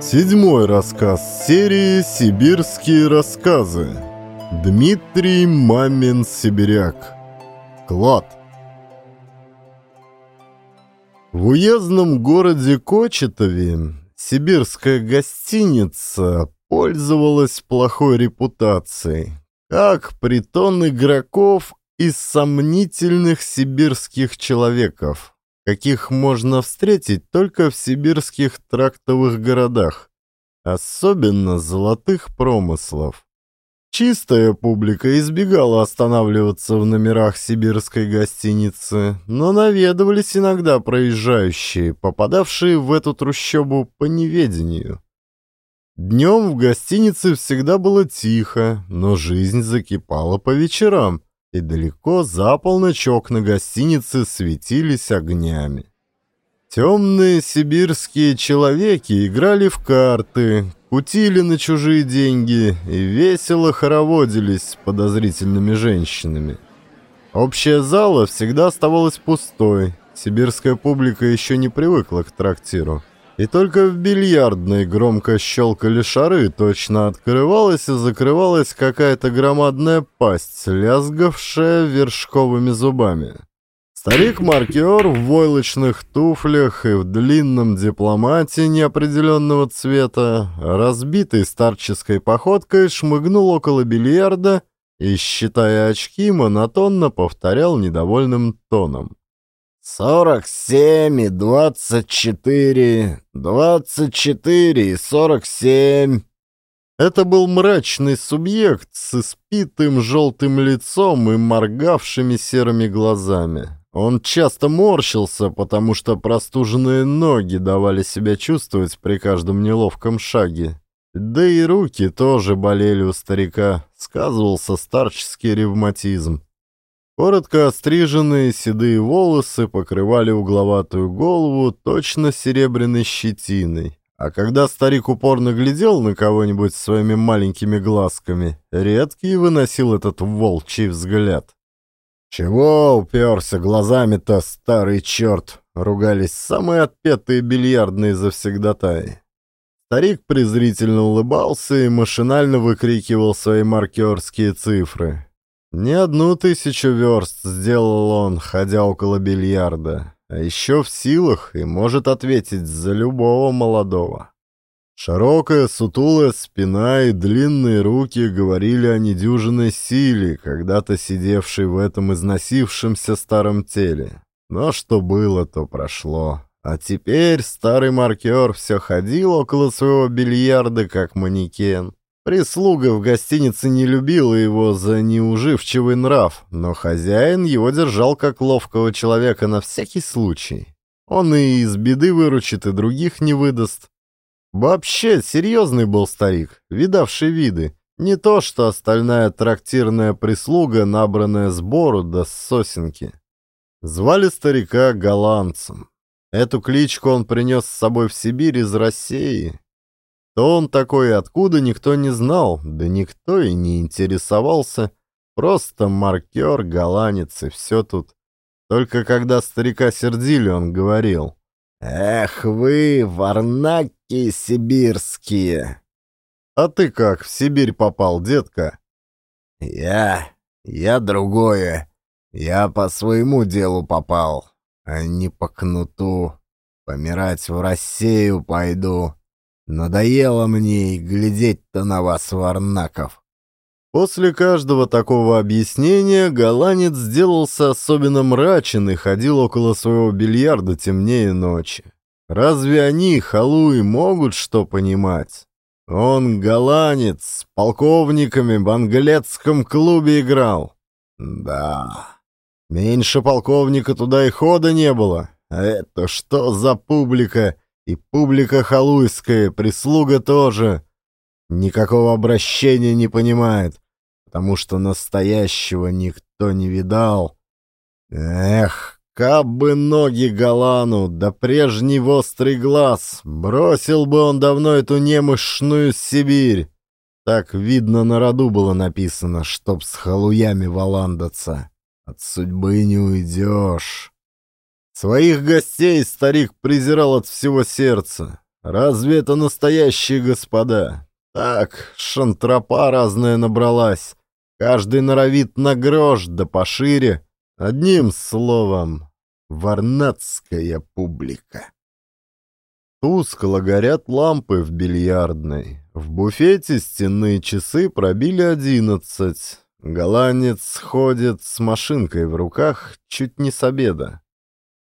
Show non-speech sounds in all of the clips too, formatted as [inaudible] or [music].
Седьмой рассказ серии «Сибирские рассказы». Дмитрий Мамин-Сибиряк. Клад. В уездном городе Кочетове сибирская гостиница пользовалась плохой репутацией, как притон игроков из сомнительных сибирских человеков каких можно встретить только в сибирских трактовых городах, особенно золотых промыслов. Чистая публика избегала останавливаться в номерах сибирской гостиницы, но наведывались иногда проезжающие, попадавшие в эту трущобу по неведению. Днем в гостинице всегда было тихо, но жизнь закипала по вечерам — и далеко за полночь окна гостиницы светились огнями. Темные сибирские человеки играли в карты, кутили на чужие деньги и весело хороводились с подозрительными женщинами. Общая зала всегда оставалась пустой, сибирская публика еще не привыкла к трактиру. И только в бильярдной громко щелкали шары, точно открывалась и закрывалась какая-то громадная пасть, лязгавшая вершковыми зубами. Старик-маркер в войлочных туфлях и в длинном дипломате неопределенного цвета, разбитый старческой походкой, шмыгнул около бильярда и, считая очки, монотонно повторял недовольным тоном. «Сорок семь и двадцать четыре, двадцать четыре и сорок семь». Это был мрачный субъект с испитым желтым лицом и моргавшими серыми глазами. Он часто морщился, потому что простуженные ноги давали себя чувствовать при каждом неловком шаге. Да и руки тоже болели у старика, сказывался старческий ревматизм. Коротко остриженные седые волосы покрывали угловатую голову точно серебряной щетиной. А когда старик упорно глядел на кого-нибудь своими маленькими глазками, редкий выносил этот волчий взгляд. «Чего уперся глазами-то, старый черт?» — ругались самые отпетые бильярдные завсегдатаи. Старик презрительно улыбался и машинально выкрикивал свои маркерские цифры. Не одну тысячу верст сделал он, ходя около бильярда, а еще в силах и может ответить за любого молодого. Широкая, сутулая спина и длинные руки говорили о недюжинной силе, когда-то сидевшей в этом износившемся старом теле. Но что было, то прошло. А теперь старый маркер все ходил около своего бильярда, как манекен. Прислуга в гостинице не любила его за неуживчивый нрав, но хозяин его держал как ловкого человека на всякий случай. Он и из беды выручит, и других не выдаст. Вообще, серьезный был старик, видавший виды. Не то, что остальная трактирная прислуга, набранная сбору до да сосенки. Звали старика голландцем. Эту кличку он принес с собой в Сибирь из России, кто он такой и откуда, никто не знал, да никто и не интересовался. Просто маркер, голландец и все тут. Только когда старика сердили, он говорил. «Эх вы, варнаки сибирские!» «А ты как, в Сибирь попал, детка?» «Я... я другое. Я по своему делу попал, а не по кнуту. Помирать в Россию пойду». Надоело мне глядеть-то на вас, Варнаков. После каждого такого объяснения голландец сделался особенно мрачен и ходил около своего бильярда темнее ночи. Разве они, халуи, могут что понимать? Он голландец, с полковниками в английском клубе играл. Да, меньше полковника туда и хода не было. А это что за публика? И публика халуйская, прислуга тоже. Никакого обращения не понимает, потому что настоящего никто не видал. Эх, кабы ноги Галану, да прежний острый глаз, бросил бы он давно эту немощную Сибирь. Так, видно, на роду было написано, чтоб с халуями валандаться. От судьбы не уйдешь. Своих гостей старик презирал от всего сердца. Разве это настоящие господа? Так, шантропа разная набралась. Каждый норовит на грош, да пошире. Одним словом, варнатская публика. Тускло горят лампы в бильярдной. В буфете стенные часы пробили одиннадцать. Голландец ходит с машинкой в руках чуть не с обеда.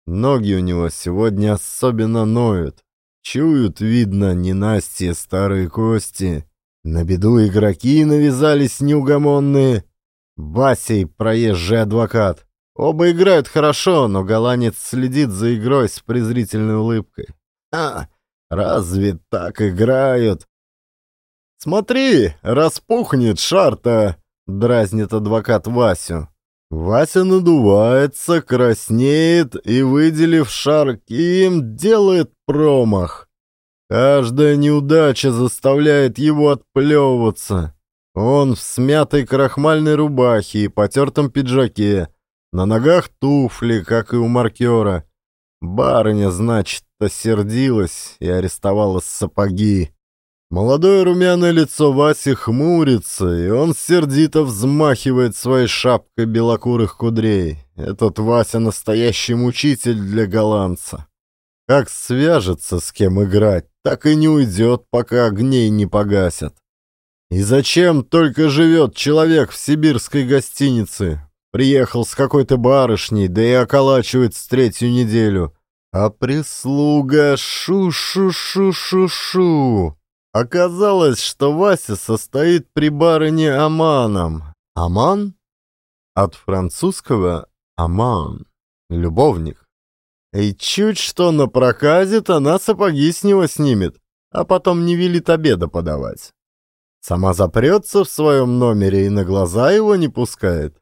Ноги у него сегодня особенно ноют. Чуют, видно, ненастье старые кости. На беду игроки навязались неугомонные. Васей проезжий адвокат. Оба играют хорошо, но голландец следит за игрой с презрительной улыбкой. А, разве так играют? Смотри, распухнет шар-то, дразнит адвокат Васю. Вася надувается, краснеет и, выделив шар Ким, делает промах. Каждая неудача заставляет его отплевываться. Он в смятой крахмальной рубахе и потертом пиджаке. На ногах туфли, как и у маркера. Барыня, значит, осердилась и арестовала сапоги. Молодое румяное лицо Васи хмурится, и он сердито взмахивает своей шапкой белокурых кудрей. Этот Вася настоящий мучитель для голландца. Как свяжется с кем играть, так и не уйдет, пока огней не погасят. И зачем только живет человек в сибирской гостинице? Приехал с какой-то барышней, да и околачивается третью неделю. А прислуга шу-шу-шу-шу-шу. Оказалось, что Вася состоит при барыне Аманом. Аман? От французского «аман» — любовник. И чуть что напроказит, она сапоги с него снимет, а потом не велит обеда подавать. Сама запрется в своем номере и на глаза его не пускает.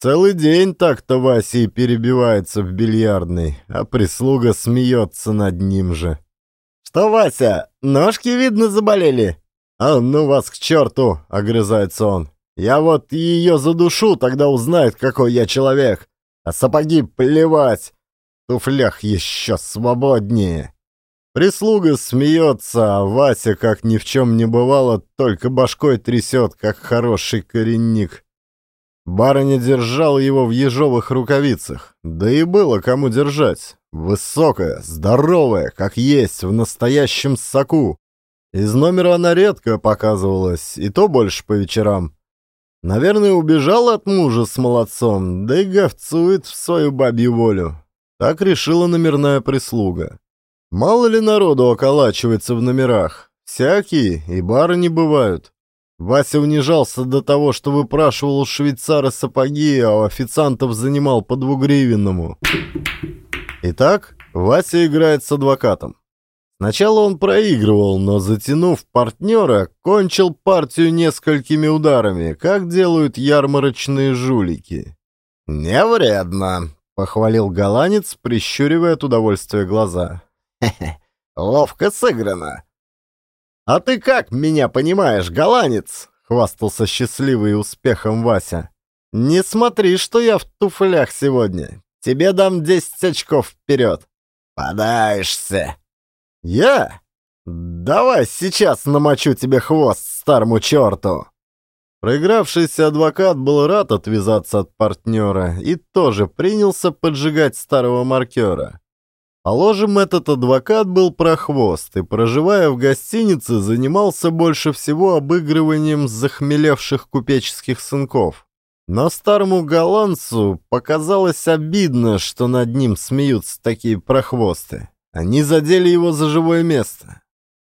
Целый день так-то Вася перебивается в бильярдной, а прислуга смеется над ним же. «Что, Вася, ножки, видно, заболели?» «А ну вас к черту!» — огрызается он. «Я вот ее задушу, тогда узнает, какой я человек. А сапоги плевать. В туфлях еще свободнее». Прислуга смеется, а Вася, как ни в чем не бывало, только башкой трясет, как хороший коренник. Барыня держала его в ежовых рукавицах, да и было кому держать. Высокая, здоровая, как есть, в настоящем соку. Из номера она редко показывалась, и то больше по вечерам. Наверное, убежала от мужа с молодцом, да и говцует в свою бабью волю. Так решила номерная прислуга. Мало ли народу околачивается в номерах. Всякие, и бары не бывают. Вася унижался до того, что выпрашивал у швейцара сапоги, а у официантов занимал по двугривенному. Итак, Вася играет с адвокатом. Сначала он проигрывал, но затянув партнера, кончил партию несколькими ударами, как делают ярмарочные жулики. «Не вредно», — похвалил голландец, прищуривая от удовольствия глаза. «Хе-хе, ловко сыграно». «А ты как меня понимаешь, голландец?» — хвастался счастливый успехом Вася. «Не смотри, что я в туфлях сегодня. Тебе дам десять очков вперед. Подаешься. Я? Давай сейчас намочу тебе хвост старому черту. Проигравшийся адвокат был рад отвязаться от партнера и тоже принялся поджигать старого маркера. Положим, этот адвокат был прохвост и, проживая в гостинице, занимался больше всего обыгрыванием захмелевших купеческих сынков. Но старому голландцу показалось обидно, что над ним смеются такие прохвосты. Они задели его за живое место.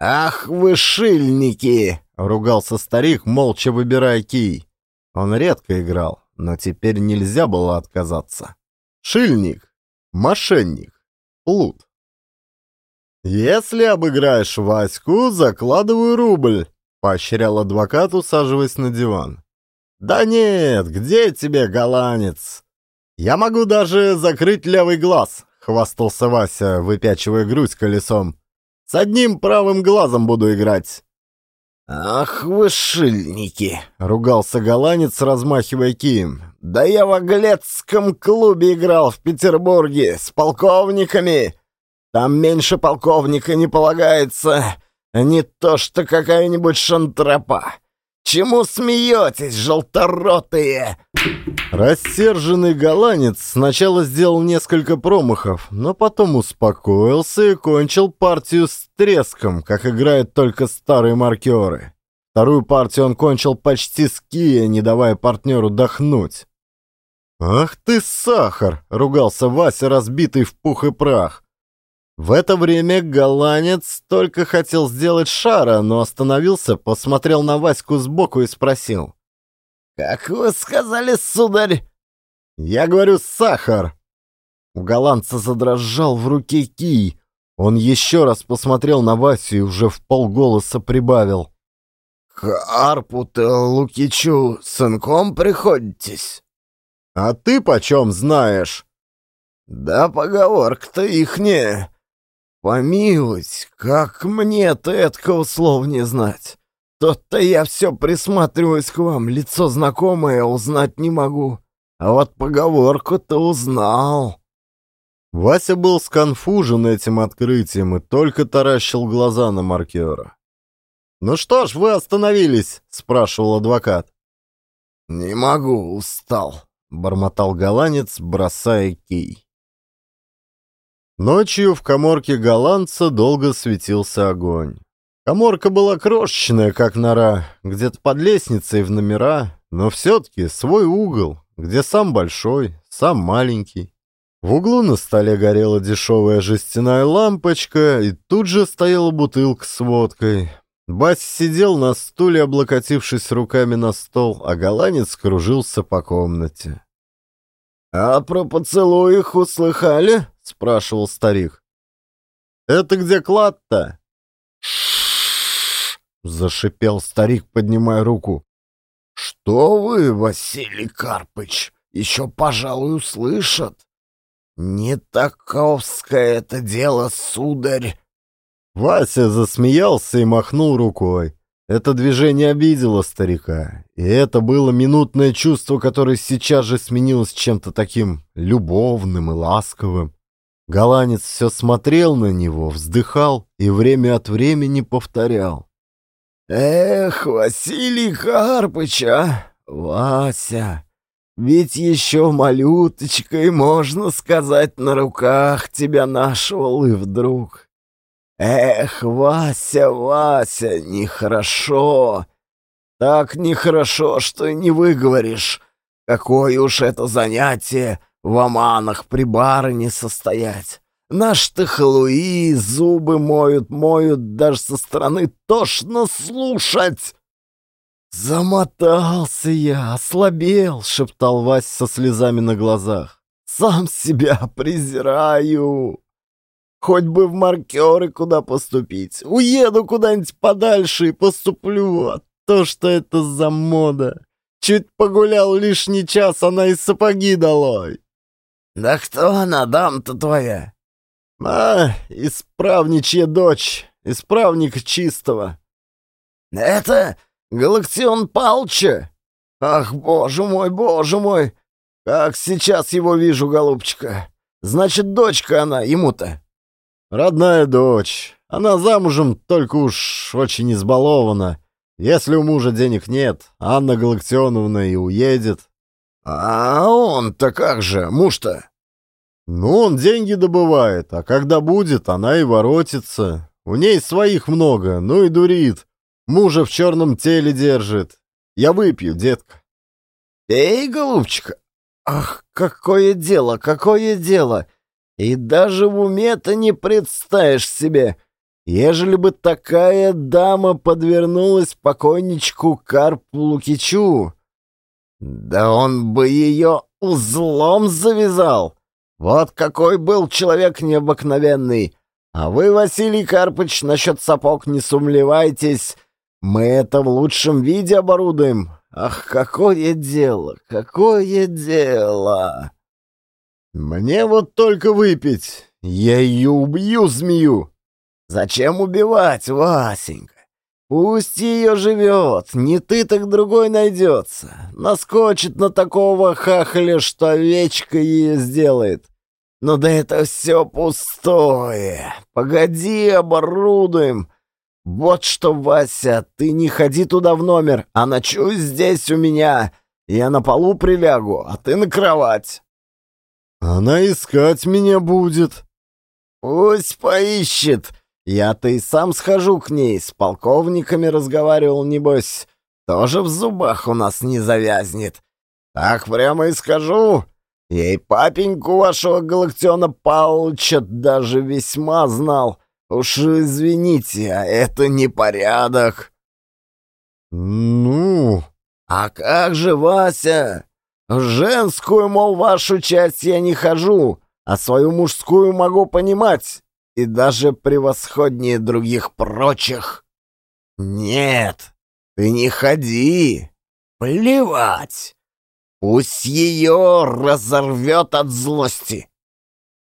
«Ах вы шильники!» — ругался старик, молча выбирая кий. Он редко играл, но теперь нельзя было отказаться. Шильник, мошенник, плут. «Если обыграешь Ваську, закладываю рубль», — поощрял адвокат, усаживаясь на диван. «Да нет, где тебе, голландец? Я могу даже закрыть левый глаз», — хвастался Вася, выпячивая грудь колесом. «С одним правым глазом буду играть». «Ах вы шильники!» — ругался голландец, размахивая кием. «Да я в Оглецком клубе играл в Петербурге с полковниками. Там меньше полковника не полагается, не то что какая-нибудь шантропа. Чему смеетесь, желторотые?» Рассерженный голландец сначала сделал несколько промахов, но потом успокоился и кончил партию с треском, как играют только старые маркеры. Вторую партию он кончил почти с кия, не давая партнеру дохнуть. «Ах ты, сахар!» — ругался Вася, разбитый в пух и прах. В это время голландец только хотел сделать шара, но остановился, посмотрел на Ваську сбоку и спросил. «Как вы сказали, сударь?» «Я говорю, сахар!» У голландца задрожал в руке кий. Он еще раз посмотрел на Васю и уже в полголоса прибавил. «Карпу-то Лукичу сынком приходитесь?» «А ты почем знаешь?» «Да поговорка-то ихняя. Помилуйте, как мне-то этого слова не знать. Тот-то я все присматриваюсь к вам, лицо знакомое узнать не могу. А вот поговорку-то узнал». Вася был сконфужен этим открытием и только таращил глаза на маркера. «Ну что ж, вы остановились?» — спрашивал адвокат. «Не могу, устал», — бормотал голландец, бросая кий. Ночью в коморке голландца долго светился огонь. Коморка была крошечная, как нора, где-то под лестницей в номера, но все-таки свой угол, где сам большой, сам маленький. В углу на столе горела дешевая жестяная лампочка, и тут же стояла бутылка с водкой. Бась сидел на стуле, облокотившись руками на стол, а голландец кружился по комнате. «А про поцелуй их услыхали?» — спрашивал старик. «Это где клад-то?» зашипел старик, поднимая руку. «Что вы, Василий Карпыч, еще, пожалуй, услышат? Не таковское это дело, сударь!» Вася засмеялся и махнул рукой. Это движение обидело старика, и это было минутное чувство, которое сейчас же сменилось чем-то таким любовным и ласковым. Голландец все смотрел на него, вздыхал и время от времени повторял. «Эх, Василий Карпыч, а! Вася, ведь еще малюточкой, можно сказать, на руках тебя нашел и вдруг...» «Эх, Вася, Вася, нехорошо. Так нехорошо, что не выговоришь. Какое уж это занятие в оманах при барыне состоять. Наш-то халуи зубы моют, моют, даже со стороны тошно слушать». «Замотался я, ослабел», — шептал Вася со слезами на глазах. «Сам себя презираю». Хоть бы в маркеры куда поступить. Уеду куда-нибудь подальше и поступлю. А то, что это за мода. Чуть погулял лишний час, она и сапоги долой. Да кто она, дам-то твоя? А, исправничья дочь, исправник чистого. Это Галактион Палча? Ах, боже мой, боже мой! Как сейчас его вижу, голубчика. Значит, дочка она ему-то. Родная дочь. Она замужем, только уж очень избалована. Если у мужа денег нет, Анна Галактионовна и уедет. А он-то как же, муж-то? Ну, он деньги добывает, а когда будет, она и воротится. У ней своих много, ну и дурит. Мужа в черном теле держит. Я выпью, детка. Эй, голубчик, ах, какое дело, какое дело! И даже в уме-то не представишь себе, ежели бы такая дама подвернулась покойничку Карпу Лукичу. Да он бы ее узлом завязал. Вот какой был человек необыкновенный. А вы, Василий Карпыч, насчет сапог не сумлевайтесь. Мы это в лучшем виде оборудуем. Ах, какое дело, какое дело!» «Мне вот только выпить. Я ее убью, змею». «Зачем убивать, Васенька? Пусть ее живет, не ты, так другой найдется. Наскочит на такого хахаля, что овечка ее сделает. Ну да это все пустое. Погоди, оборудуем. Вот что, Вася, ты не ходи туда в номер, а ночуй здесь у меня. Я на полу прилягу, а ты на кровать. Она искать меня будет. Пусть поищет. Я-то и сам схожу к ней, с полковниками разговаривал, небось. Тоже в зубах у нас не завязнет. Так прямо и скажу. Ей папеньку вашего Галактиона Павловича даже весьма знал. Уж извините, а это непорядок. Ну, а как же, Вася? В женскую, мол, вашу часть я не хожу, а свою мужскую могу понимать и даже превосходнее других прочих. Нет, ты не ходи. Плевать. Пусть ее разорвет от злости.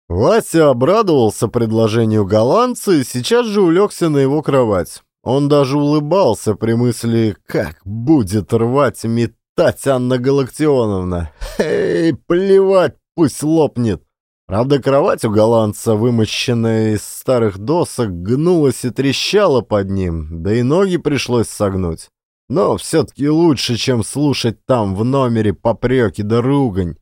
Вася обрадовался предложению голландца и сейчас же улегся на его кровать. Он даже улыбался при мысли, как будет рвать и метать Анна Галактионовна. Эй, плевать, пусть лопнет. Правда, кровать у голландца, вымощенная из старых досок, гнулась и трещала под ним, да и ноги пришлось согнуть. Но все-таки лучше, чем слушать там в номере попреки да ругань.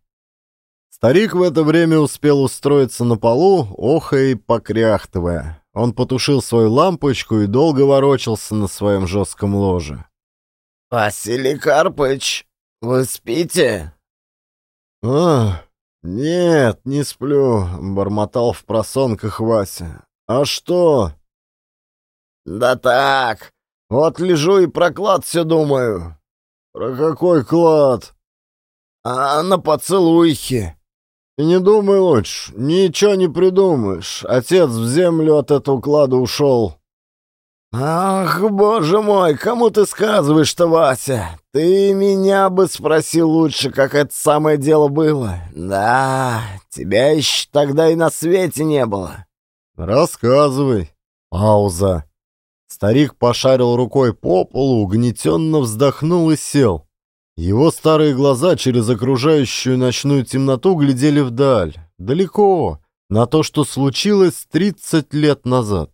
Старик в это время успел устроиться на полу, охая и покряхтывая. Он потушил свою лампочку и долго ворочался на своем жестком ложе. «Василий Карпыч, вы спите?» «А, нет, не сплю», — бормотал в просонках Вася. «А что?» «Да так, вот лежу и про клад все думаю». «Про какой клад?» «А на поцелуйхе». И не думай лучше, ничего не придумаешь. Отец в землю от этого клада ушел. Ах, боже мой, кому ты сказываешь-то, Вася? Ты меня бы спросил лучше, как это самое дело было. Да, тебя еще тогда и на свете не было. Рассказывай. Пауза. Старик пошарил рукой по полу, угнетенно вздохнул и сел. Его старые глаза через окружающую ночную темноту глядели вдаль, далеко, на то, что случилось 30 лет назад.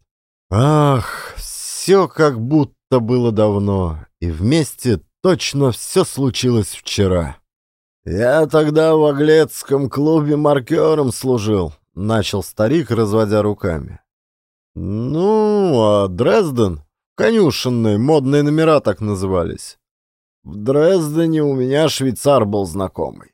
Ах, все как будто было давно, и вместе точно все случилось вчера. «Я тогда в Аглецком клубе маркером служил», — начал старик, разводя руками. «Ну, а Дрезден? Конюшенные, модные номера так назывались. В Дрездене у меня швейцар был знакомый.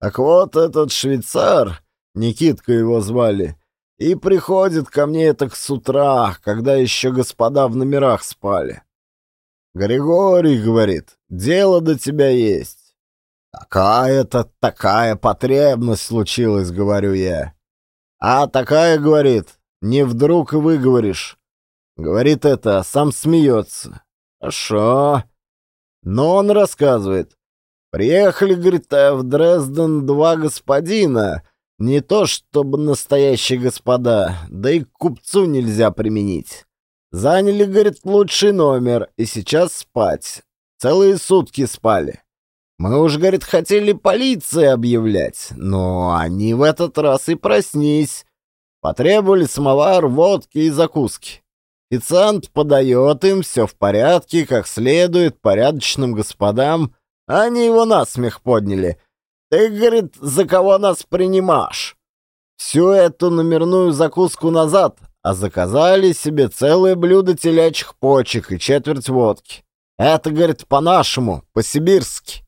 Так вот этот швейцар, Никитка его звали, и приходит ко мне так с утра, когда еще господа в номерах спали. Григорий говорит, дело до тебя есть. Такая-то такая потребность случилась, говорю я. А такая, говорит, не вдруг выговоришь. Говорит это, а сам смеется. Хорошо. Но он рассказывает. Приехали, говорит, в Дрезден два господина. Не то чтобы настоящие господа, да и к купцу нельзя применить. Заняли, говорит, лучший номер, и сейчас спать. Целые сутки спали. Мы уж, говорит, хотели полиции объявлять, но они в этот раз и проснись. Потребовали самовар, водки и закуски. Официант подает им, все в порядке, как следует, порядочным господам. Они его насмех подняли. Ты, говорит, за кого нас принимаешь? Всю эту номерную закуску назад, а заказали себе целое блюдо телячьих почек и четверть водки. Это, говорит, по-нашему, по-сибирски.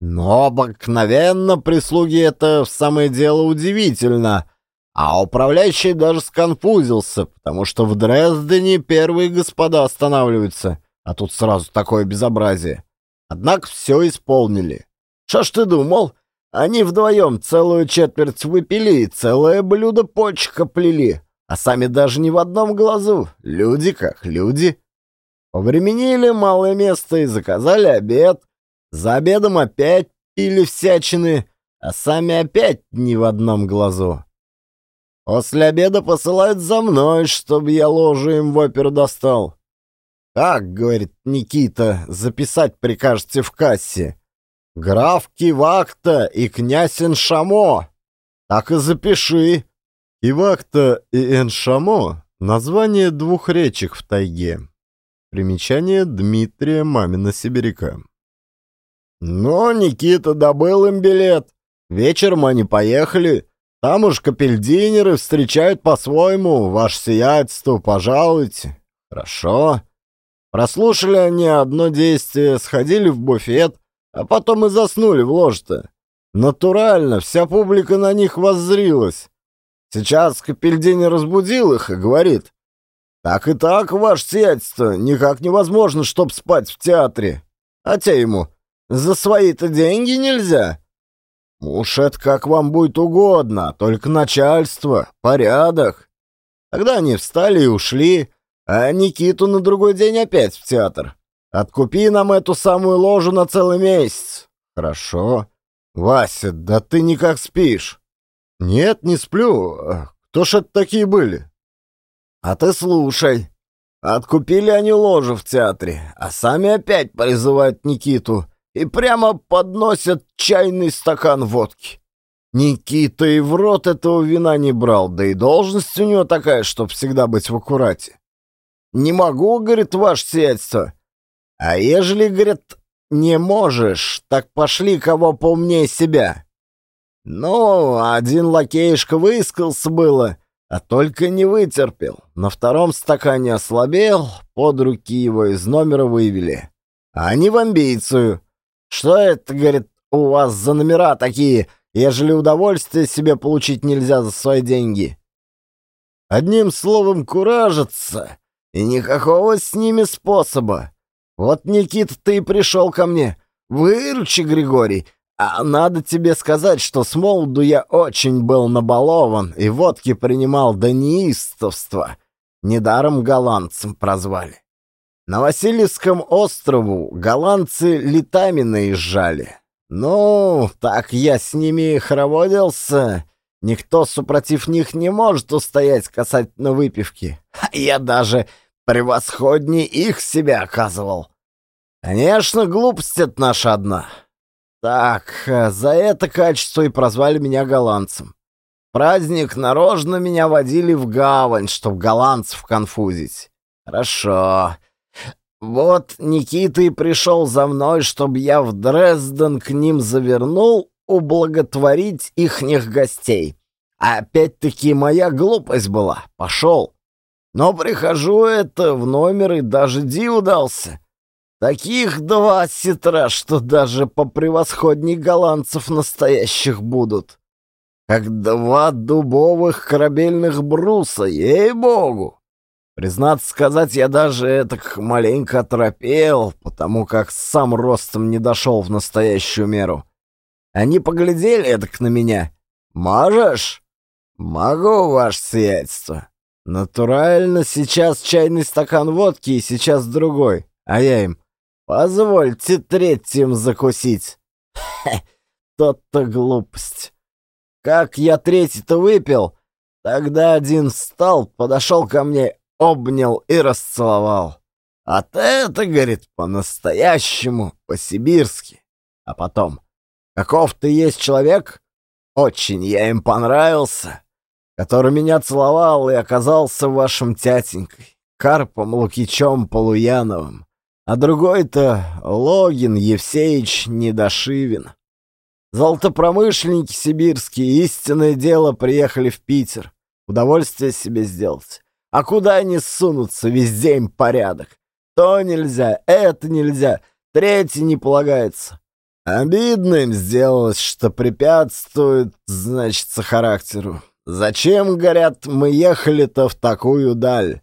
Но обыкновенно прислуги это в самое дело удивительно — а управляющий даже сконфузился, потому что в Дрездене первые господа останавливаются, а тут сразу такое безобразие. Однако все исполнили. Что ж ты думал? Они вдвоем целую четверть выпили и целое блюдо почка плели, а сами даже не в одном глазу. Люди как люди. Повременили малое место и заказали обед. За обедом опять пили всячины, а сами опять не в одном глазу. После обеда посылают за мной, чтобы я ложу им в оперу достал. «Как, — говорит Никита, — записать прикажете в кассе? Граф Кивакта и князь Иншамо. Так и запиши. Ивакта и Эншамо — название двух речек в тайге. Примечание Дмитрия Мамина Сибиряка. Но Никита добыл им билет. Вечером они поехали. Там уж капельдинеры встречают по-своему. Ваше сиятельство, пожалуйте. Хорошо. Прослушали они одно действие, сходили в буфет, а потом и заснули в ложе-то. Натурально, вся публика на них воззрилась. Сейчас Капельдини разбудил их и говорит, «Так и так, ваше сиятельство, никак невозможно, чтоб спать в театре». А те ему, «За свои-то деньги нельзя». «Уж это как вам будет угодно, только начальство, порядок». Тогда они встали и ушли, а Никиту на другой день опять в театр. Откупи нам эту самую ложу на целый месяц. Хорошо. Вася, да ты никак спишь. Нет, не сплю. Кто ж это такие были? А ты слушай. Откупили они ложу в театре, а сами опять призывают Никиту и прямо подносят чайный стакан водки. Никита и в рот этого вина не брал, да и должность у него такая, чтоб всегда быть в аккурате. «Не могу, — говорит, — ваше сиятельство. А ежели, — говорит, — не можешь, так пошли кого поумнее себя». Ну, один лакеишка выискался было, а только не вытерпел. На втором стакане ослабел, под руки его из номера вывели. А они в амбицию. Что это, говорит, у вас за номера такие, ежели удовольствие себе получить нельзя за свои деньги? Одним словом, куражатся. И никакого с ними способа. Вот, Никита, ты и пришел ко мне. Выручи, Григорий. А надо тебе сказать, что с молоду я очень был набалован и водки принимал до неистовства. Недаром голландцем прозвали. На Васильевском острову голландцы летами наезжали. Ну, так я с ними хороводился. Никто, супротив них, не может устоять касательно выпивки. [laughs] Я даже превосходней их себя оказывал. Конечно, глупость это наша одна. Так, за это качество и прозвали меня голландцем. Праздник нарочно меня водили в гавань, чтоб голландцев конфузить. Хорошо. Вот Никита и пришел за мной, чтобы я в Дрезден к ним завернул ублаготворить ихних гостей. Опять-таки моя глупость была. Пошел. Но прихожу это в номер и даже диву дался. Таких два сетра, что даже по превосходней голландцев настоящих будут. Как два дубовых корабельных бруса, ей-богу! Признаться сказать, я даже это маленько оторопел, потому как сам ростом не дошел в настоящую меру. Они поглядели эдак на меня. «Можешь?» «Могу, ваше сиятельство». Натурально, сейчас чайный стакан водки и сейчас другой. А я им, позвольте третьим закусить. Хе, тот-то глупость. Как я третий-то выпил, тогда один встал, подошел ко мне, обнял и расцеловал. А это, говорит, по-настоящему, по-сибирски. А потом, каков ты есть человек? Очень я им понравился который меня целовал и оказался вашим тятенькой, Карпом Лукичем Полуяновым, а другой-то Логин Евсеич Недошивин. Золотопромышленники сибирские, истинное дело, приехали в Питер. Удовольствие себе сделать. А куда они сунутся, везде им порядок. То нельзя, это нельзя, третий не полагается. Обидно им сделалось, что препятствует, значится, характеру. Зачем, говорят, мы ехали-то в такую даль?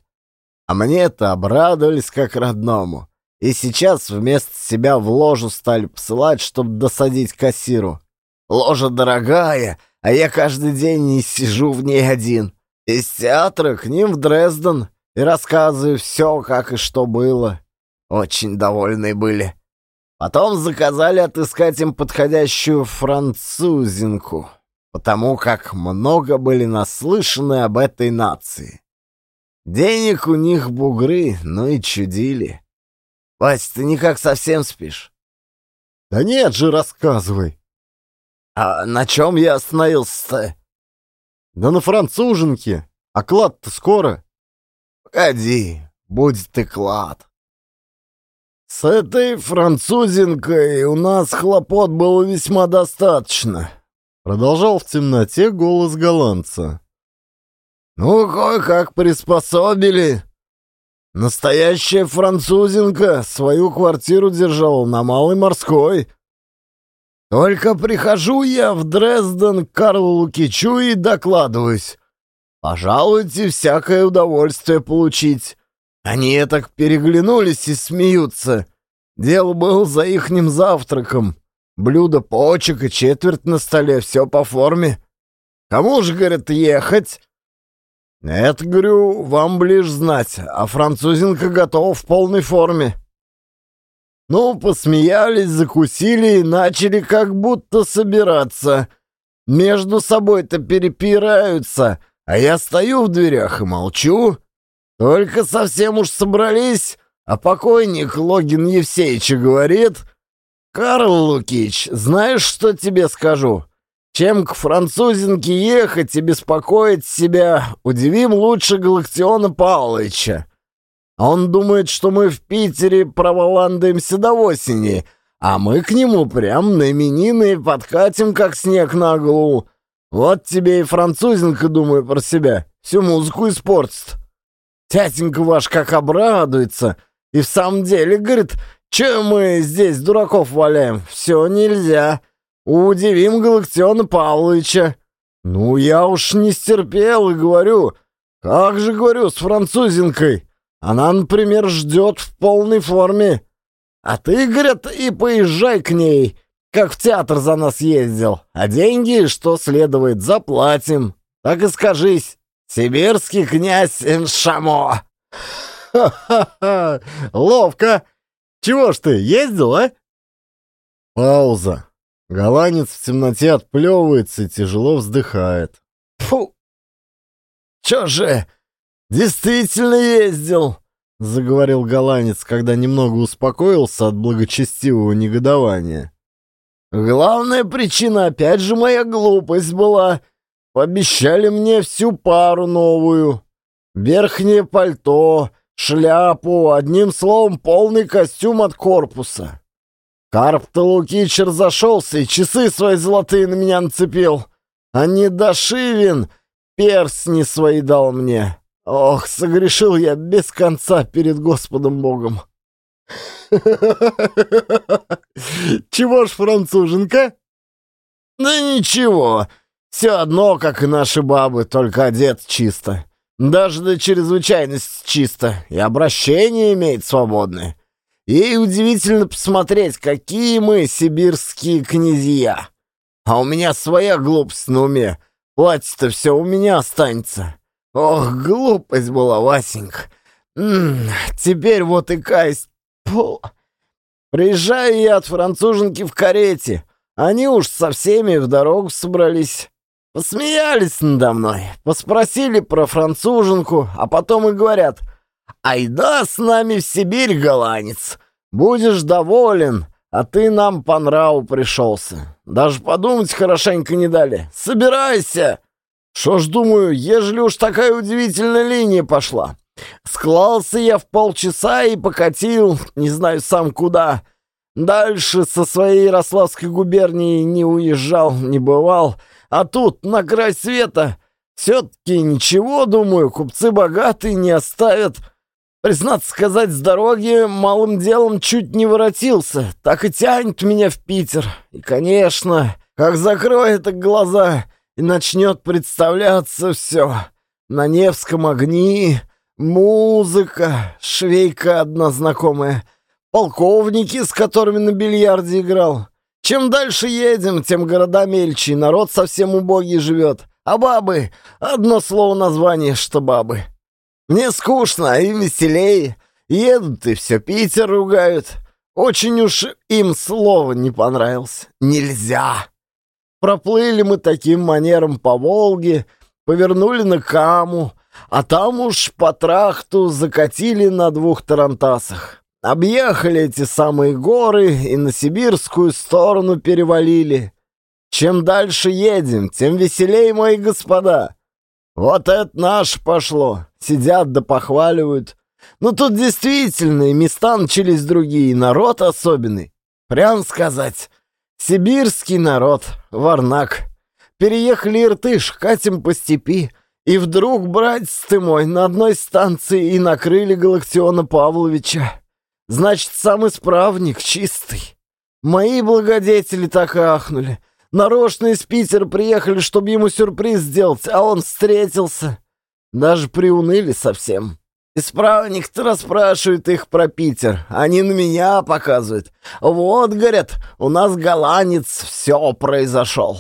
А мне-то обрадовались как родному. И сейчас вместо себя в ложу стали посылать, чтобы досадить кассиру. Ложа дорогая, а я каждый день не сижу в ней один. Из театра к ним в Дрезден и рассказываю все, как и что было. Очень довольны были. Потом заказали отыскать им подходящую французинку потому как много были наслышаны об этой нации. Денег у них бугры, ну и чудили. Вась, ты никак совсем спишь? Да нет же, рассказывай. А на чем я остановился-то? Да на француженке. А клад-то скоро. Погоди, будет и клад. С этой французинкой у нас хлопот было весьма достаточно. Продолжал в темноте голос голландца. Ну, кое-как приспособили. Настоящая французинка свою квартиру держала на Малой Морской. Только прихожу я в Дрезден к Карлу Лукичу и докладываюсь. Пожалуйте всякое удовольствие получить. Они так переглянулись и смеются. Дело было за ихним завтраком. Блюдо почек и четверть на столе, все по форме. Кому же, говорят, ехать? Это, говорю, вам ближе знать, а французинка готова в полной форме. Ну, посмеялись, закусили и начали как будто собираться. Между собой-то перепираются, а я стою в дверях и молчу. Только совсем уж собрались, а покойник Логин Евсеевич говорит, «Карл Лукич, знаешь, что тебе скажу? Чем к французинке ехать и беспокоить себя, удивим лучше Галактиона Павловича. Он думает, что мы в Питере проволандаемся до осени, а мы к нему прям на именины подкатим, как снег на голову. Вот тебе и французинка, думаю, про себя. Всю музыку испортит. Тятенька ваш как обрадуется. И в самом деле, говорит, че мы здесь дураков валяем? Все нельзя. Удивим Галактиона Павловича. Ну, я уж не стерпел и говорю, как же, говорю, с французинкой. Она, например, ждет в полной форме. А ты, говорят, и поезжай к ней, как в театр за нас ездил. А деньги, что следует, заплатим. Так и скажись. Сибирский князь Эншамо. [laughs] Ха-ха-ха! Ловко! Чего ж ты, ездил, а? Пауза. Голландец в темноте отплевывается и тяжело вздыхает. Фу! Чё же, «Действительно ездил», — заговорил голландец, когда немного успокоился от благочестивого негодования. «Главная причина опять же моя глупость была. Пообещали мне всю пару новую. Верхнее пальто, шляпу, одним словом, полный костюм от корпуса. Карп-то Лукичер зашелся и часы свои золотые на меня нацепил. А Недошивин перстни свои дал мне. Ох, согрешил я без конца перед Господом Богом. [laughs] Чего ж, француженка? Да ничего, все одно, как и наши бабы, только одет чисто. Даже до чрезвычайности чисто, и обращение имеет свободное. Ей удивительно посмотреть, какие мы сибирские князья. А у меня своя глупость на уме. Платье-то все у меня останется. Ох, глупость была, Васенька. М -м, теперь вот и кайс. Фу. Приезжаю я от француженки в карете. Они уж со всеми в дорогу собрались. Посмеялись надо мной, поспросили про француженку, а потом и говорят, «Айда с нами в Сибирь, голландец, будешь доволен, а ты нам по нраву пришелся. Даже подумать хорошенько не дали. Собирайся!» Что ж, думаю, ежели уж такая удивительная линия пошла. Склался я в полчаса и покатил, не знаю сам куда. Дальше со своей Ярославской губернии не уезжал, не бывал. А тут, на край света, все-таки ничего, думаю, купцы богатые не оставят. Признаться сказать, с дороги малым делом чуть не воротился. Так и тянет меня в Питер. И, конечно, как закроет глаза и начнет представляться все. На Невском огни, музыка, швейка одна знакомая, полковники, с которыми на бильярде играл. Чем дальше едем, тем города мельче, народ совсем убогий живет. А бабы — одно слово название, что бабы. Мне скучно, а им веселее. Едут и все Питер ругают. Очень уж им слово не понравилось. Нельзя. Проплыли мы таким манером по Волге, повернули на Каму, а там уж по трахту закатили на двух тарантасах. Объехали эти самые горы и на сибирскую сторону перевалили. Чем дальше едем, тем веселее, мои господа. Вот это наш пошло. Сидят да похваливают. Но тут действительно и места начались другие, народ особенный. Прям сказать, сибирский народ, варнак. Переехали Иртыш, катим по степи. И вдруг, братец ты мой, на одной станции и накрыли Галактиона Павловича. Значит, сам исправник, чистый. Мои благодетели так ахнули. Нарочно из Питера приехали, чтобы ему сюрприз сделать, а он встретился. Даже приуныли совсем. Исправник-то расспрашивает их про Питер. Они на меня показывают. Вот, говорят, у нас голландец, все произошел.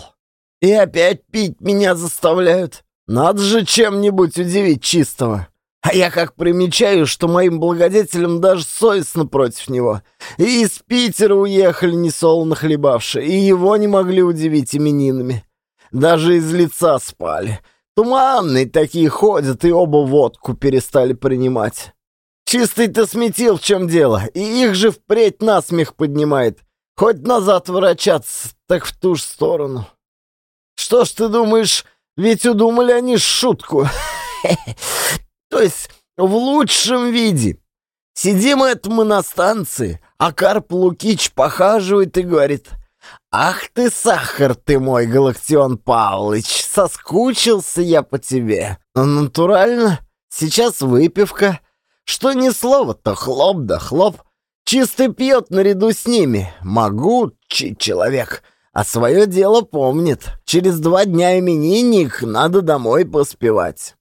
И опять пить меня заставляют. Надо же чем-нибудь удивить чистого. А я как примечаю, что моим благодетелям даже совестно против него. И из Питера уехали несолоно хлебавшие, и его не могли удивить именинами. Даже из лица спали. Туманные такие ходят, и оба водку перестали принимать. Чистый-то сметил, в чем дело, и их же впредь насмех поднимает. Хоть назад ворочаться, так в ту же сторону. Что ж ты думаешь, ведь удумали они шутку. [laughs] То есть в лучшем виде. Сидим это мы на станции, а Карп Лукич похаживает и говорит, «Ах ты, сахар ты мой, Галактион Павлович, соскучился я по тебе». Ну, натурально, сейчас выпивка. Что ни слово, то хлоп да хлоп. Чистый пьет наряду с ними. Могучий человек. А свое дело помнит. Через два дня именинник, надо домой поспевать.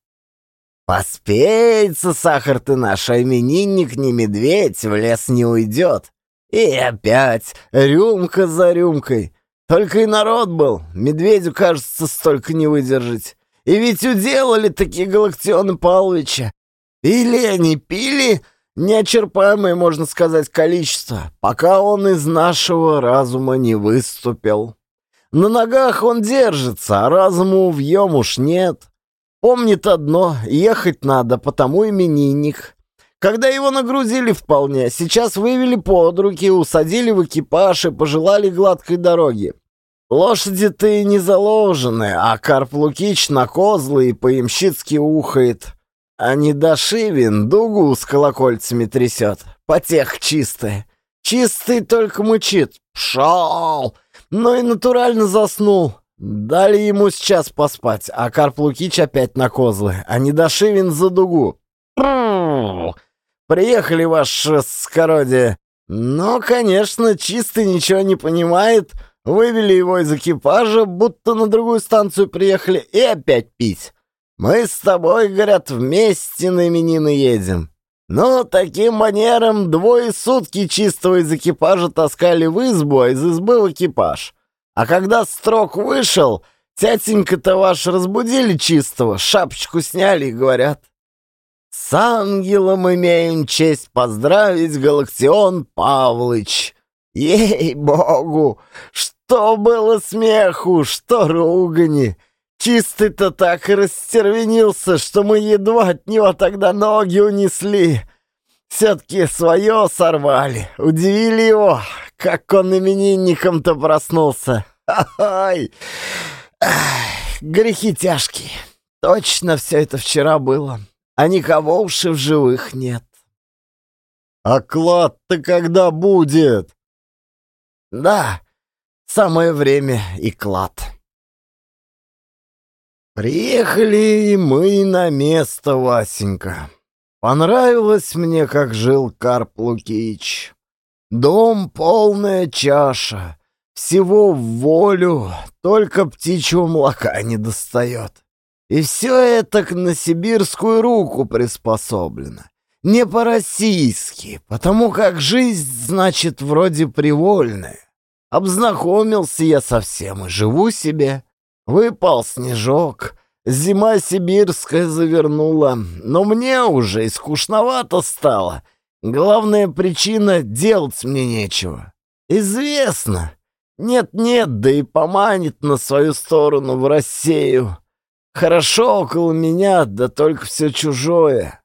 Поспеется, сахар ты наш, а именинник не медведь, в лес не уйдет. И опять рюмка за рюмкой. Только и народ был, медведю, кажется, столько не выдержать. И ведь уделали такие Галактионы Павловича. Пили они, пили, неочерпаемое, можно сказать, количество, пока он из нашего разума не выступил. На ногах он держится, а разуму в уж нет. Помнит одно — ехать надо, потому именинник. Когда его нагрузили вполне, сейчас вывели под руки, усадили в экипаж и пожелали гладкой дороги. Лошади-то и не заложены, а Карп Лукич на козлы и по-ямщицки ухает. А не Дашивин дугу с колокольцами трясет. Потех чистая. Чистый только мычит. Пшел! Но и натурально заснул. Дали ему сейчас поспать, а Карп опять на козлы, а не Дашивин за дугу. Приехали ваши скородие. Но, конечно, чистый ничего не понимает. Вывели его из экипажа, будто на другую станцию приехали, и опять пить. Мы с тобой, говорят, вместе на именины едем. Но таким манером двое сутки чистого из экипажа таскали в избу, а из избы в экипаж. А когда строк вышел, тятенька-то ваш разбудили чистого, шапочку сняли и говорят. С ангелом имеем честь поздравить, Галактион Павлыч. Ей-богу, что было смеху, что ругани. Чистый-то так растервенился, что мы едва от него тогда ноги унесли. Все-таки свое сорвали, удивили его, как он именинником-то проснулся. Ай! Грехи тяжкие. Точно все это вчера было. А никого уж и в живых нет. А клад-то когда будет? Да, самое время и клад. Приехали мы на место, Васенька. Понравилось мне, как жил Карп Лукич. Дом полная чаша, всего в волю, только птичьего молока не достает. И все это на сибирскую руку приспособлено. Не по-российски, потому как жизнь, значит, вроде привольная. Обзнакомился я совсем и живу себе. Выпал снежок, зима сибирская завернула, но мне уже и скучновато стало. Главная причина — делать мне нечего. Известно. Нет-нет, да и поманит на свою сторону в Россию. Хорошо около меня, да только все чужое.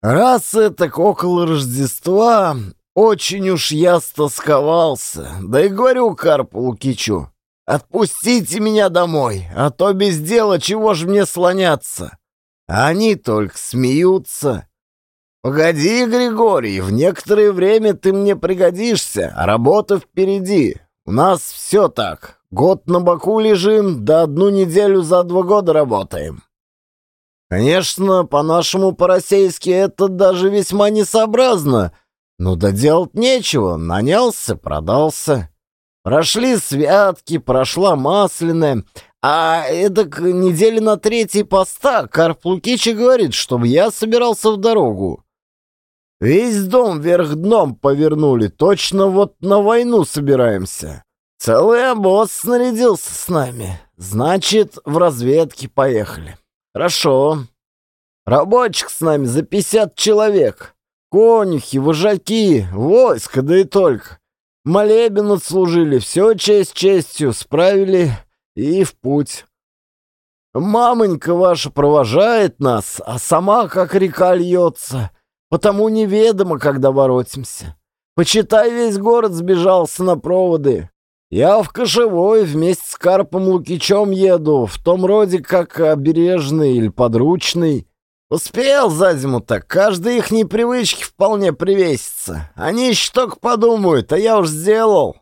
Раз это около Рождества, очень уж я стосковался. Да и говорю Карпу Лукичу, Отпустите меня домой, а то без дела чего ж мне слоняться? Они только смеются. Погоди, Григорий, в некоторое время ты мне пригодишься, а работа впереди. У нас все так. Год на боку лежим, да одну неделю за два года работаем. Конечно, по-нашему по-российски это даже весьма несообразно, но да делать нечего, нанялся, продался. Прошли святки, прошла масляная, а это недели на третий поста Карп Лукичи говорит, чтобы я собирался в дорогу. Весь дом вверх дном повернули, точно вот на войну собираемся. Целый обоз снарядился с нами. Значит, в разведке поехали. Хорошо. Рабочих с нами за пятьдесят человек. Конюхи, вожаки, войско, да и только. Молебен отслужили, все честь честью, справили и в путь. Мамонька ваша провожает нас, а сама как река льется, потому неведомо, когда воротимся. Почитай, весь город сбежался на проводы. Я в Кошевой вместе с Карпом Лукичем еду, в том роде, как обережный или подручный. Успел за зиму-то, каждой их непривычки вполне привесится. Они еще только подумают, а я уж сделал.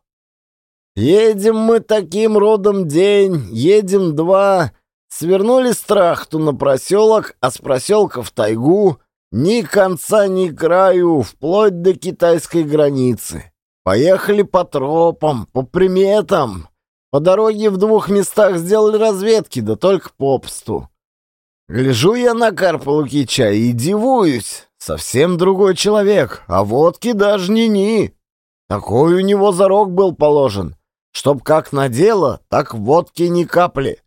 Едем мы таким родом день, едем два. Свернули с трахту на проселок, а с проселка в тайгу. Ни конца, ни краю, вплоть до китайской границы. Поехали по тропам, по приметам. По дороге в двух местах сделали разведки, да только попсту. Гляжу я на Карпа Лукича и дивуюсь. Совсем другой человек, а водки даже не ни. Такой у него зарок был положен, чтоб как на дело, так водки ни капли.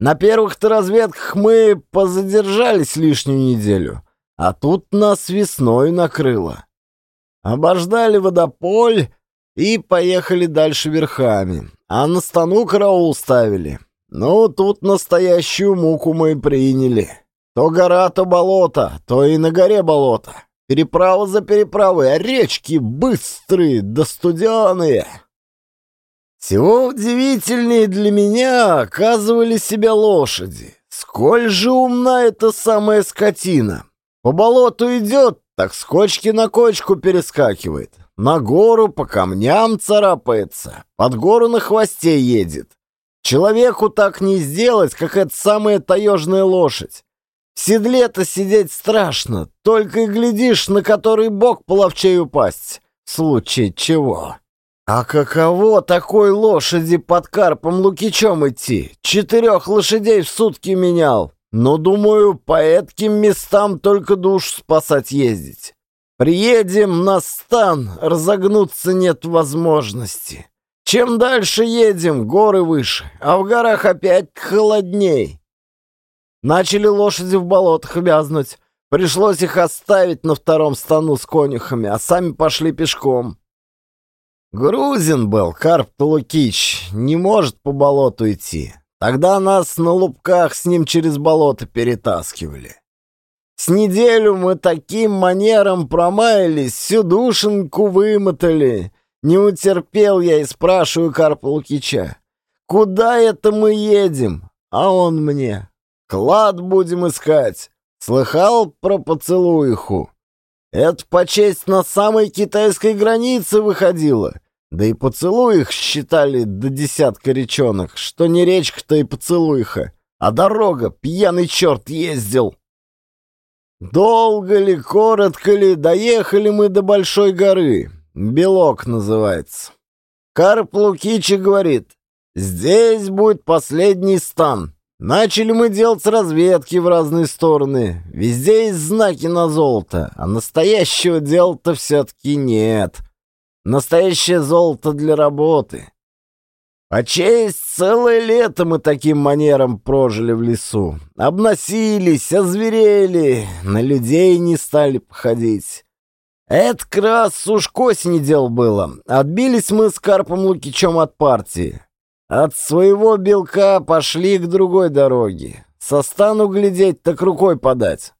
На первых-то разведках мы позадержались лишнюю неделю, а тут нас весной накрыло. Обождали водополь и поехали дальше верхами, а на стану караул ставили. Ну, тут настоящую муку мы приняли. То гора, то болото, то и на горе болото. Переправа за переправой, а речки быстрые да студеные. Всего удивительнее для меня оказывали себя лошади. Сколь же умна эта самая скотина. По болоту идет, так с кочки на кочку перескакивает. На гору по камням царапается, под гору на хвосте едет. Человеку так не сделать, как эта самая таежная лошадь. В седле-то сидеть страшно, только и глядишь, на который бок половчей упасть, в случае чего. А каково такой лошади под Карпом Лукичом идти? Четырех лошадей в сутки менял. Но, думаю, по этким местам только душ спасать ездить. Приедем на стан, разогнуться нет возможности. Чем дальше едем, горы выше, а в горах опять холодней. Начали лошади в болотах вязнуть. Пришлось их оставить на втором стану с конюхами, а сами пошли пешком. Грузин был, Карп Тулукич, не может по болоту идти. Тогда нас на лупках с ним через болото перетаскивали. С неделю мы таким манером промаялись, всю душенку вымотали. Не утерпел я и спрашиваю Карпа Лукича, куда это мы едем? А он мне, клад будем искать. Слыхал про поцелуиху? Это по честь на самой китайской границе выходило. Да и поцелуих считали до десятка речонок, что не речка-то и поцелуиха, а дорога, пьяный черт ездил. Долго ли, коротко ли, доехали мы до Большой горы. Белок называется. Карп Лукичи говорит, здесь будет последний стан. Начали мы делать разведки в разные стороны. Везде есть знаки на золото, а настоящего дела-то все-таки нет. Настоящее золото для работы. А честь целое лето мы таким манером прожили в лесу. Обносились, озверели, на людей не стали походить. Это как раз уж к осени дел было. Отбились мы с Карпом Лукичем от партии. От своего белка пошли к другой дороге. Со стану глядеть, так рукой подать.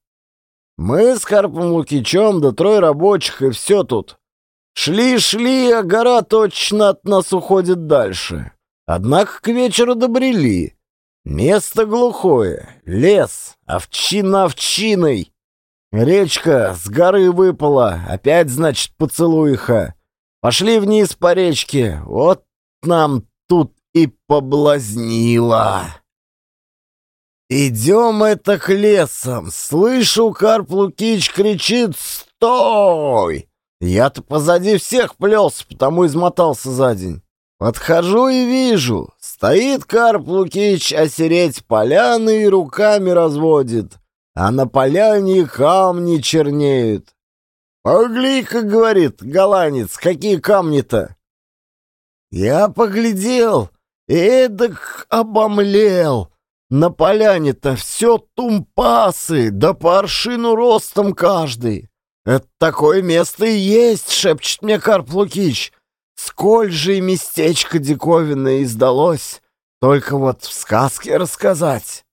Мы с Карпом Лукичем, да трое рабочих, и все тут. Шли-шли, а гора точно от нас уходит дальше. Однако к вечеру добрели. Место глухое, лес, овчина овчиной. Речка с горы выпала, опять, значит, поцелуиха. Пошли вниз по речке, вот нам тут и поблазнило. Идем это к лесам, слышу, Карп Лукич кричит «Стой!» Я-то позади всех плелся, потому измотался за день. Подхожу и вижу, стоит Карп Лукич осереть поляны и руками разводит, а на поляне камни чернеют. «Погли-ка», — говорит голландец, — «какие камни-то?» Я поглядел, эдак обомлел. На поляне-то все тумпасы, да по аршину ростом каждый. Это такое место и есть, шепчет мне Карп Лукич. Сколь же и местечко диковинное издалось, только вот в сказке рассказать.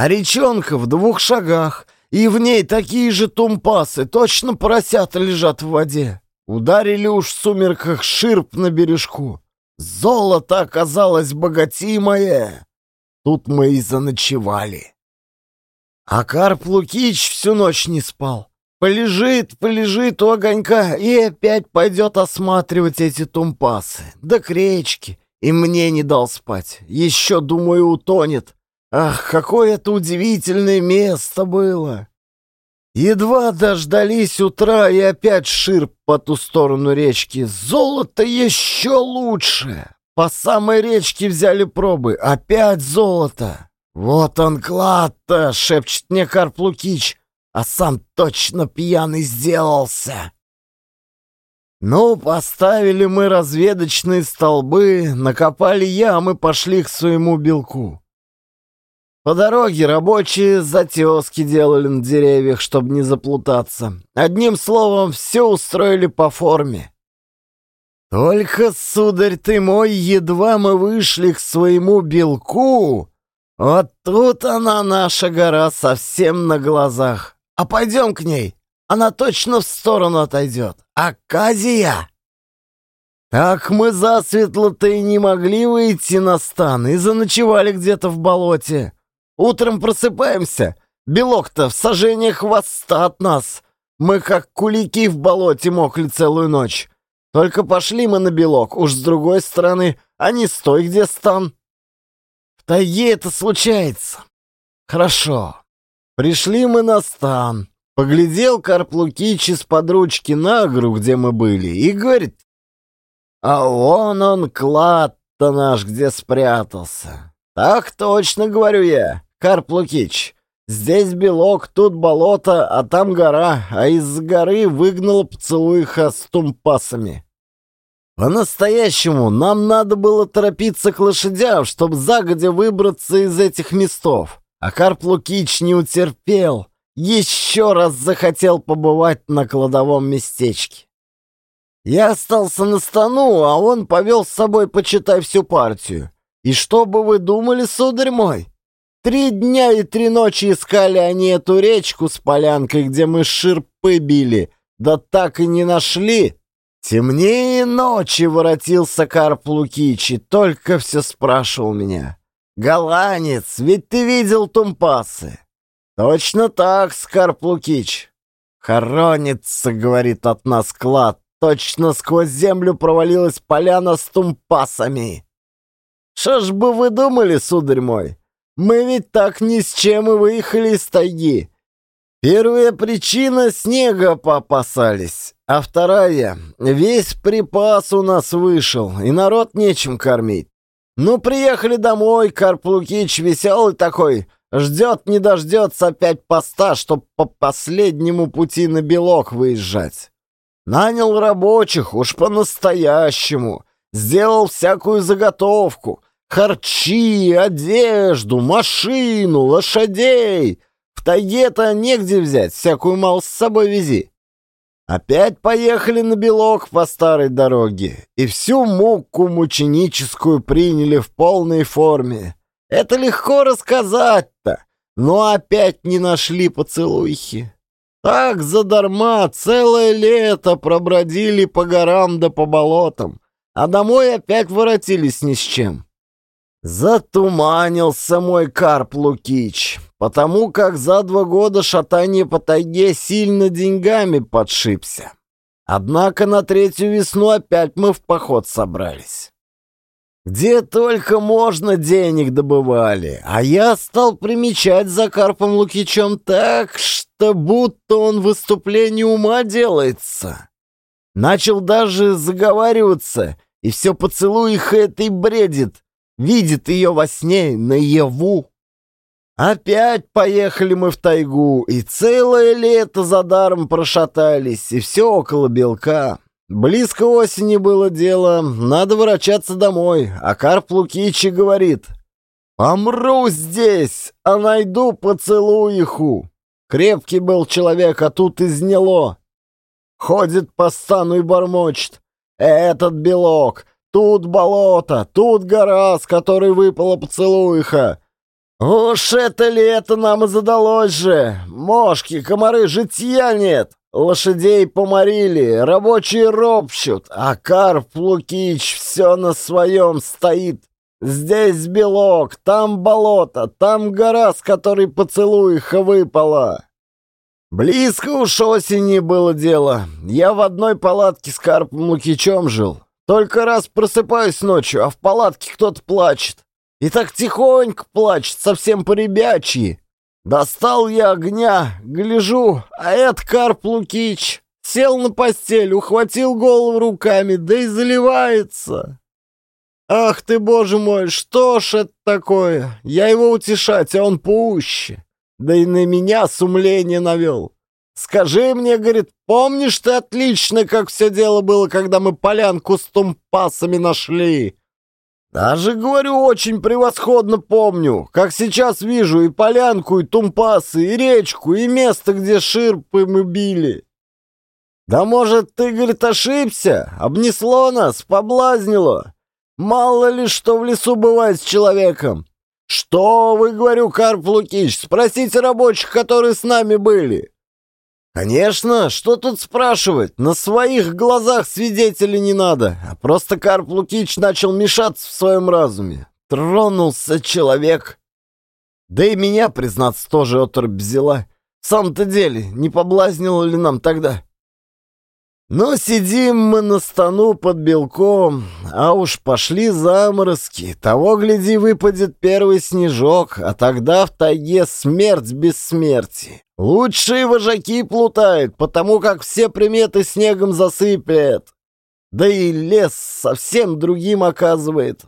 А речонка в двух шагах, и в ней такие же тумпасы, точно поросята лежат в воде. Ударили уж в сумерках ширп на бережку. Золото оказалось богатимое. Тут мы и заночевали. А Карп Лукич всю ночь не спал. Полежит, полежит у огонька и опять пойдет осматривать эти тумпасы. Да к речке. И мне не дал спать. Еще, думаю, утонет. Ах, какое это удивительное место было! Едва дождались утра и опять ширп по ту сторону речки. Золото еще лучше! По самой речке взяли пробы. Опять золото! Вот он клад-то, шепчет мне Карп Лукич а сам точно пьяный сделался. Ну, поставили мы разведочные столбы, накопали ямы, пошли к своему белку. По дороге рабочие затески делали на деревьях, чтобы не заплутаться. Одним словом, все устроили по форме. Только, сударь ты мой, едва мы вышли к своему белку, вот тут она, наша гора, совсем на глазах. А пойдем к ней. Она точно в сторону отойдет. Аказия!» Так мы засветло-то и не могли выйти на стан и заночевали где-то в болоте. Утром просыпаемся. Белок-то в сожжении хвоста от нас. Мы как кулики в болоте мокли целую ночь. Только пошли мы на белок, уж с другой стороны, а не стой, где стан. В тайге это случается. Хорошо. Пришли мы на стан. Поглядел Карп Лукич из-под ручки на гору, где мы были, и говорит, «А вон он, клад-то наш, где спрятался». «Так точно, — говорю я, Карп Лукич, здесь белок, тут болото, а там гора, а из горы выгнал поцелуиха с тумпасами». По-настоящему нам надо было торопиться к лошадям, чтобы загодя выбраться из этих местов. А Карп Лукич не утерпел, еще раз захотел побывать на кладовом местечке. Я остался на стану, а он повел с собой, почитай, всю партию. И что бы вы думали, сударь мой? Три дня и три ночи искали они эту речку с полянкой, где мы ширпы били, да так и не нашли. Темнее ночи воротился Карп Лукич и только все спрашивал меня. «Голландец, ведь ты видел тумпасы!» «Точно так, Скарп Лукич!» «Хоронится, — говорит от нас клад, — точно сквозь землю провалилась поляна с тумпасами!» «Что ж бы вы думали, сударь мой? Мы ведь так ни с чем и выехали из тайги. Первая причина — снега поопасались, а вторая — весь припас у нас вышел, и народ нечем кормить. Ну, приехали домой, Карп Лукич веселый такой, ждет не дождется опять поста, чтоб по последнему пути на белок выезжать. Нанял рабочих уж по-настоящему, сделал всякую заготовку, харчи, одежду, машину, лошадей. В тайге-то негде взять, всякую мал с собой вези. Опять поехали на белок по старой дороге, и всю муку мученическую приняли в полной форме. Это легко рассказать-то, но опять не нашли поцелуйки. Так задарма целое лето пробродили по горам да по болотам, а домой опять воротились ни с чем. Затуманился мой Карп Лукич, потому как за два года шатания по тайге сильно деньгами подшибся. Однако на третью весну опять мы в поход собрались. Где только можно денег добывали, а я стал примечать за Карпом Лукичем так, что будто он выступление ума делается. Начал даже заговариваться, и все поцелуй их этой бредит, видит ее во сне, наяву. Опять поехали мы в тайгу, и целое лето за даром прошатались, и все около белка. Близко осени было дело, надо ворочаться домой, а Карп Лукичи говорит, «Помру здесь, а найду поцелуиху». Крепкий был человек, а тут изняло. Ходит по стану и бормочет. «Этот белок, Тут болото, тут гора, с которой выпала поцелуиха. Уж это лето нам и задалось же. Мошки, комары, житья нет. Лошадей поморили, рабочие ропщут, а Карп Лукич все на своем стоит. Здесь белок, там болото, там гора, с которой поцелуиха выпала. Близко уж осени было дело. Я в одной палатке с Карпом Лукичем жил. Только раз просыпаюсь ночью, а в палатке кто-то плачет. И так тихонько плачет, совсем по-ребячьи. Достал я огня, гляжу, а это Карп Лукич. Сел на постель, ухватил голову руками, да и заливается. Ах ты, боже мой, что ж это такое? Я его утешать, а он пуще. Да и на меня сумление навел. Скажи мне, говорит, помнишь ты отлично, как все дело было, когда мы полянку с тумпасами нашли? Даже, говорю, очень превосходно помню, как сейчас вижу и полянку, и тумпасы, и речку, и место, где ширпы мы били. Да может, ты, говорит, ошибся? Обнесло нас, поблазнило. Мало ли что в лесу бывает с человеком. Что вы, говорю, Карп Лукич, спросите рабочих, которые с нами были. «Конечно, что тут спрашивать? На своих глазах свидетелей не надо, а просто Карп Лукич начал мешаться в своем разуме. Тронулся человек. Да и меня, признаться, тоже оторопь взяла. В самом-то деле, не поблазнило ли нам тогда?» Но сидим мы на стану под белком, а уж пошли заморозки. Того, гляди, выпадет первый снежок, а тогда в тайге смерть без смерти. Лучшие вожаки плутают, потому как все приметы снегом засыпят. Да и лес совсем другим оказывает.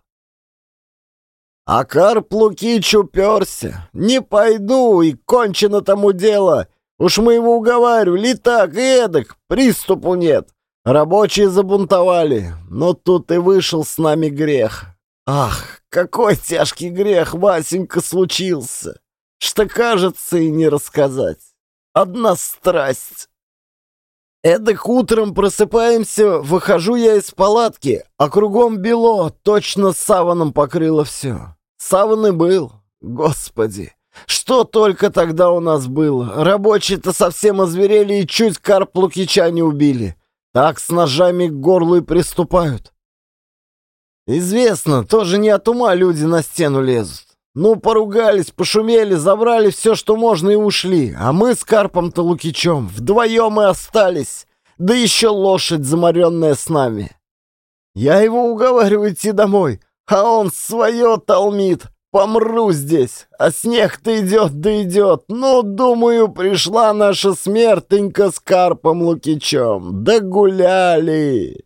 А Карп Лукич уперся. «Не пойду, и кончено тому дело. Уж мы его уговаривали, и так, и эдак, приступу нет. Рабочие забунтовали, но тут и вышел с нами грех. Ах, какой тяжкий грех, Васенька, случился, что, кажется, и не рассказать. Одна страсть. Эдак утром просыпаемся, выхожу я из палатки, а кругом бело, точно саваном покрыло все. Саван и был, господи. Что только тогда у нас было. Рабочие-то совсем озверели и чуть карп Лукича не убили. Так с ножами к горлу и приступают. Известно, тоже не от ума люди на стену лезут. Ну, поругались, пошумели, забрали все, что можно, и ушли. А мы с Карпом-то Лукичем вдвоем и остались. Да еще лошадь, заморенная с нами. Я его уговариваю идти домой, а он свое толмит. Помру здесь, а снег-то идет да идет. Ну, думаю, пришла наша смертенька с Карпом Лукичем. Да гуляли.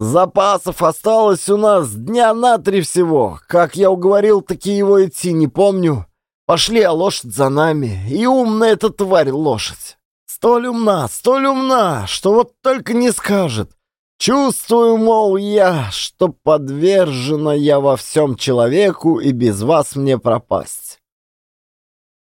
Запасов осталось у нас дня на три всего. Как я уговорил, таки его идти не помню. Пошли, а лошадь за нами. И умная эта тварь лошадь. Столь умна, столь умна, что вот только не скажет. Чувствую, мол, я, что подвержена я во всем человеку, и без вас мне пропасть.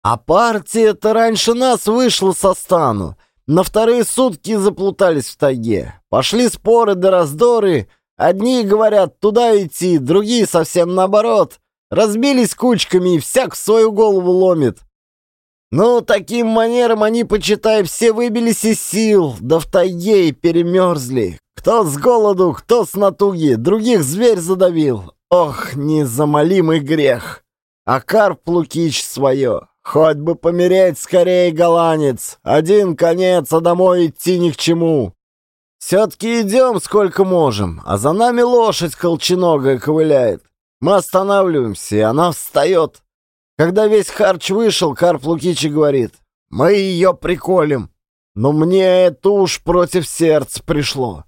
А партия-то раньше нас вышла со стану. На вторые сутки заплутались в тайге. Пошли споры да раздоры. Одни говорят туда идти, другие совсем наоборот. Разбились кучками и всяк свою голову ломит. Ну, таким манером они, почитай, все выбились из сил, да в тайге и перемерзли. Кто с голоду, кто с натуги, других зверь задавил. Ох, незамолимый грех! А Карп Лукич свое, хоть бы помереть скорее, голландец, один конец, а домой идти ни к чему. Все-таки идем сколько можем, а за нами лошадь колченогая ковыляет. Мы останавливаемся, и она встает. Когда весь харч вышел, Карп Лукич говорит, мы ее приколем. Но мне это уж против сердца пришло.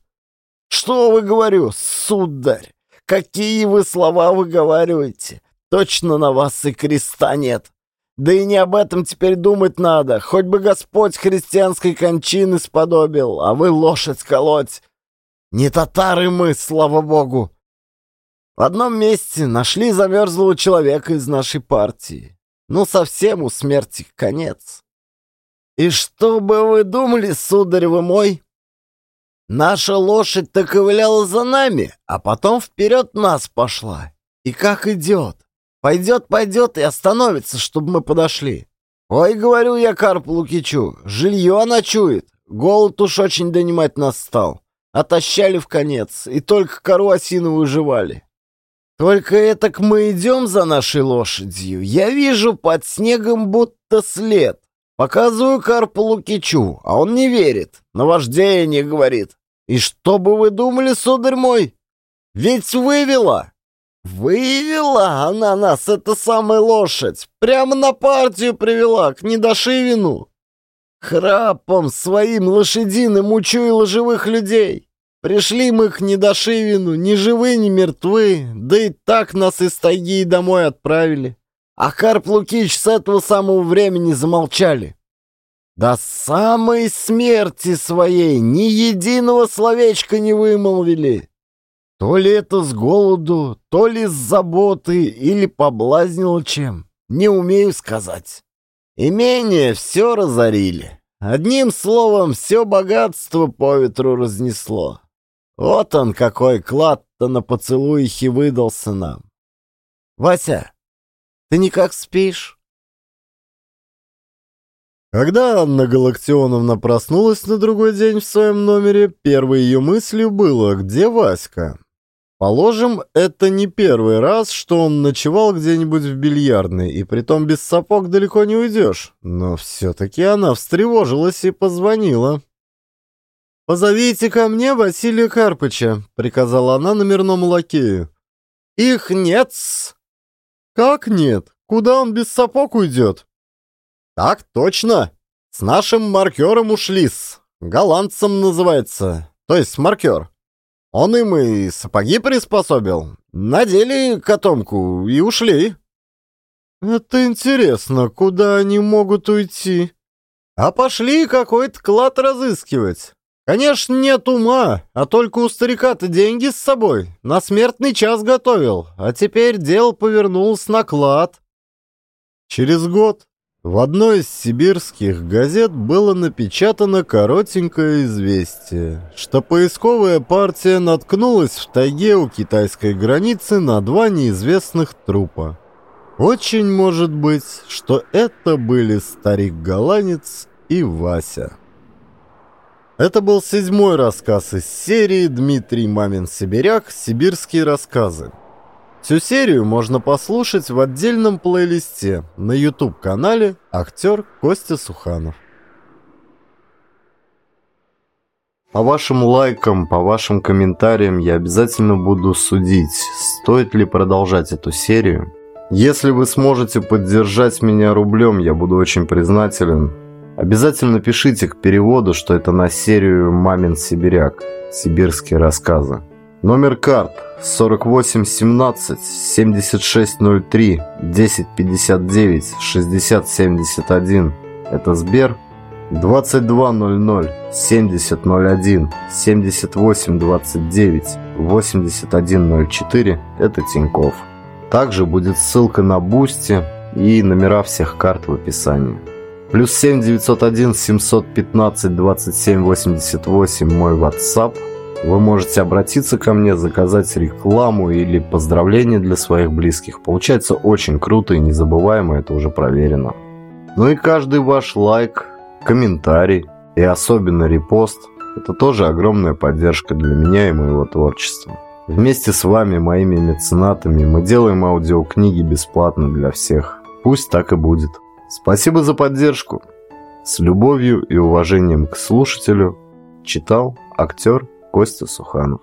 Что вы говорю, сударь? Какие вы слова выговариваете? Точно на вас и креста нет. Да и не об этом теперь думать надо. Хоть бы Господь христианской кончины сподобил, а вы лошадь колоть. Не татары мы, слава богу. В одном месте нашли замерзлого человека из нашей партии. Ну, совсем у смерти конец. И что бы вы думали, сударь вы мой? Наша лошадь-то ковыляла за нами, а потом вперед нас пошла. И как идет. Пойдет, пойдет и остановится, чтобы мы подошли. Ой, говорю я Карпу Лукичу, жилье ночует. Голод уж очень донимать нас стал. Отощали в конец, и только кору осиновую жевали. Только это к мы идем за нашей лошадью. Я вижу под снегом будто след. Показываю Карпу Лукичу, а он не верит. Наваждение, говорит. И что бы вы думали, сударь мой? Ведь вывела. Вывела она нас, эта самая лошадь. Прямо на партию привела, к недошивину. Храпом своим лошадиным учуяла живых людей. Пришли мы к недошивину, ни живы, ни мертвы, да и так нас из тайги домой отправили. А Карп Лукич с этого самого времени замолчали. До самой смерти своей ни единого словечка не вымолвили. То ли это с голоду, то ли с заботы, или поблазнило чем. Не умею сказать. Имение все разорили. Одним словом, все богатство по ветру разнесло. Вот он какой клад-то на поцелуихе выдался нам. Вася, ты никак спишь? Когда Анна Галактионовна проснулась на другой день в своем номере, первой ее мыслью было «Где Васька?». Положим, это не первый раз, что он ночевал где-нибудь в бильярдной, и притом без сапог далеко не уйдешь. Но все-таки она встревожилась и позвонила. «Позовите ко мне Василия Карпыча», — приказала она номерному лакею. «Их нет -с. «Как нет? Куда он без сапог уйдет?» «Так точно! С нашим маркером ушли-с. Голландцем называется, то есть маркер. Он им и сапоги приспособил. Надели котомку и ушли». «Это интересно, куда они могут уйти?» «А пошли какой-то клад разыскивать. Конечно, нет ума, а только у старика-то деньги с собой. На смертный час готовил, а теперь дело повернулось на клад». Через год в одной из сибирских газет было напечатано коротенькое известие, что поисковая партия наткнулась в тайге у китайской границы на два неизвестных трупа. Очень может быть, что это были старик-голландец и Вася. Это был седьмой рассказ из серии «Дмитрий Мамин-Сибиряк. Сибирские рассказы». Всю серию можно послушать в отдельном плейлисте на YouTube-канале «Актер Костя Суханов». По вашим лайкам, по вашим комментариям я обязательно буду судить, стоит ли продолжать эту серию. Если вы сможете поддержать меня рублем, я буду очень признателен. Обязательно пишите к переводу, что это на серию «Мамин Сибиряк. Сибирские рассказы». Номер карт 4817 7603 1059 6071. Это Сбер. 2200 7001 7829 8104. Это Тиньков. Также будет ссылка на Boosty и номера всех карт в описании. Плюс 7 901 715 27 88 мой WhatsApp – вы можете обратиться ко мне, заказать рекламу или поздравления для своих близких. Получается очень круто и незабываемо, это уже проверено. Ну и каждый ваш лайк, комментарий и особенно репост – это тоже огромная поддержка для меня и моего творчества. Вместе с вами, моими меценатами, мы делаем аудиокниги бесплатно для всех. Пусть так и будет. Спасибо за поддержку. С любовью и уважением к слушателю читал актер Костя Суханов.